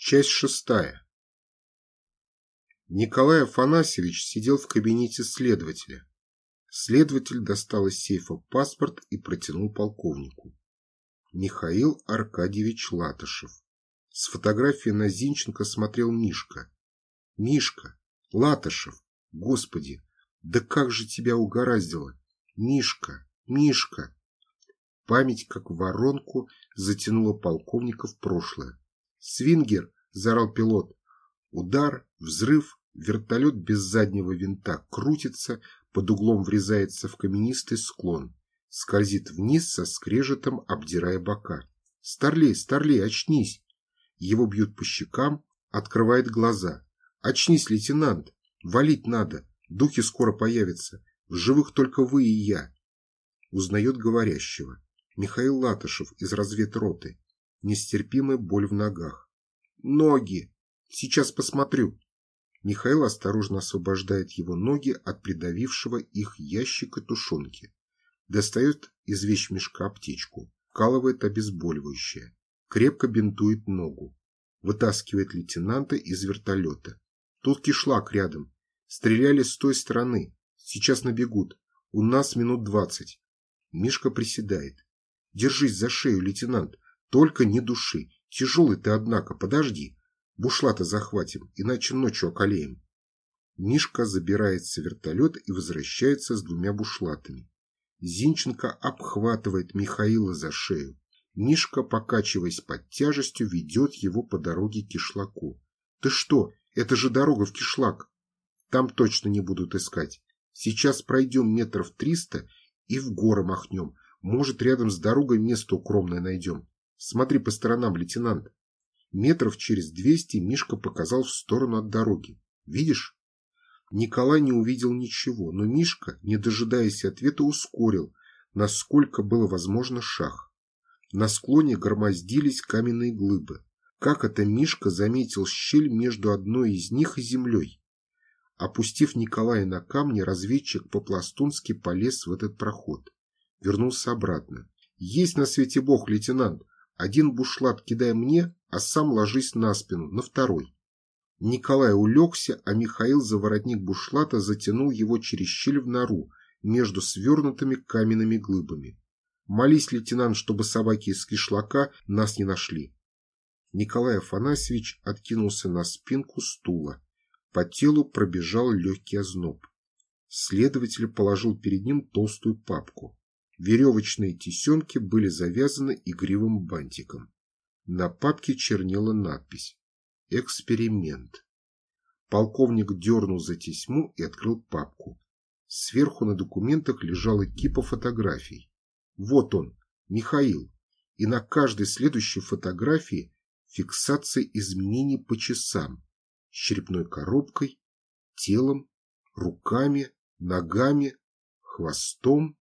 Часть шестая. Николай Афанасьевич сидел в кабинете следователя. Следователь достал из сейфа паспорт и протянул полковнику. Михаил Аркадьевич Латышев. С фотографии на Зинченко смотрел Мишка. Мишка, Латышев, господи, да как же тебя угораздило? Мишка, Мишка. Память, как воронку, затянула полковника в прошлое. «Свингер!» – заорал пилот. Удар, взрыв, вертолет без заднего винта крутится, под углом врезается в каменистый склон, скользит вниз со скрежетом, обдирая бока. «Старлей, Старлей, очнись!» Его бьют по щекам, открывает глаза. «Очнись, лейтенант! Валить надо! Духи скоро появятся! В живых только вы и я!» Узнает говорящего. Михаил Латышев из разведроты. Нестерпимая боль в ногах. «Ноги! Сейчас посмотрю!» Михаил осторожно освобождает его ноги от придавившего их ящика тушенки. Достает из вещмешка аптечку, вкалывает обезболивающее, крепко бинтует ногу, вытаскивает лейтенанта из вертолета. Тут кишлак рядом. Стреляли с той стороны. Сейчас набегут. У нас минут двадцать. Мишка приседает. Держись за шею, лейтенант. Только не души. Тяжелый ты, однако, подожди. Бушлата захватим, иначе ночью околеем. Мишка забирается в вертолет и возвращается с двумя бушлатами. Зинченко обхватывает Михаила за шею. Мишка, покачиваясь под тяжестью, ведет его по дороге к кишлаку. «Ты что? Это же дорога в кишлак!» «Там точно не будут искать. Сейчас пройдем метров триста и в горы махнем. Может, рядом с дорогой место укромное найдем. Смотри по сторонам, лейтенант. Метров через двести Мишка показал в сторону от дороги. Видишь? Николай не увидел ничего, но Мишка, не дожидаясь ответа, ускорил, насколько было возможно, шаг. На склоне громоздились каменные глыбы. Как это Мишка заметил щель между одной из них и землей? Опустив Николая на камни, разведчик по-пластунски полез в этот проход. Вернулся обратно. «Есть на свете бог, лейтенант! Один бушлат кидай мне, а сам ложись на спину, на второй». Николай улегся, а Михаил за воротник бушлата затянул его через щель в нору между свернутыми каменными глыбами. Молись, лейтенант, чтобы собаки из кишлака нас не нашли. Николай Афанасьевич откинулся на спинку стула. По телу пробежал легкий озноб. Следователь положил перед ним толстую папку. Веревочные тесемки были завязаны игривым бантиком. На папке чернела надпись «Эксперимент». Полковник дернул за тесьму и открыл папку. Сверху на документах лежала кипа фотографий. Вот он, Михаил. И на каждой следующей фотографии фиксация изменений по часам, с черепной коробкой, телом, руками, ногами, хвостом